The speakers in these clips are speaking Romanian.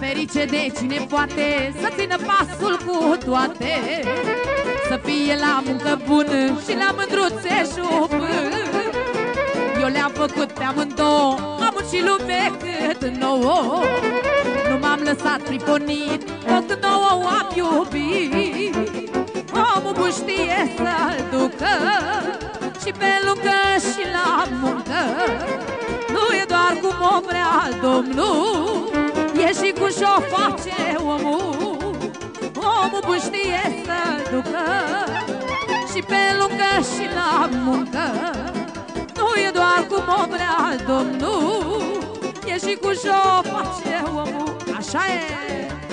Ferice de cine poate Să țină pasul cu toate? Să fie la muncă bună Și la mândruțe șupân Eu le-am făcut pe amândouă Am și lume cât nouă. Nu m-am lăsat priponit Tot nouă am iubit. Omul bun știe să-l ducă Și pe lungă și la muncă. Nu e doar cum o vrea Domnul E și cu și-o face omul Omul bun știe să-l ducă Și pe lungă și la muncă Nu e doar cum o vrea Domnul E și cu și-o face omul Așa e!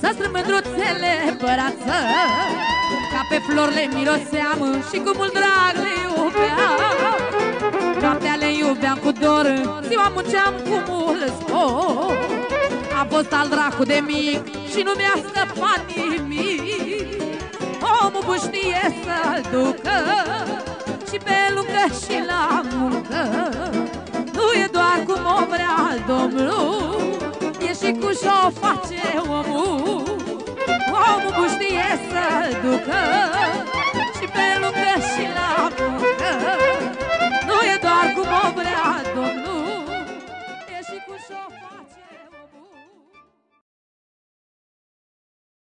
Să strâng mândruțele părață. Ca pe flori le miroseam Și cu mult drag le iubeam. Noaptea le iubeam cu dor Ziua munceam cu mult spor. A fost al dracu de mic Și nu mi-a scăpat nimic. Omul bun știe să-l ducă Și pe lungă și la și-o face omul. Omul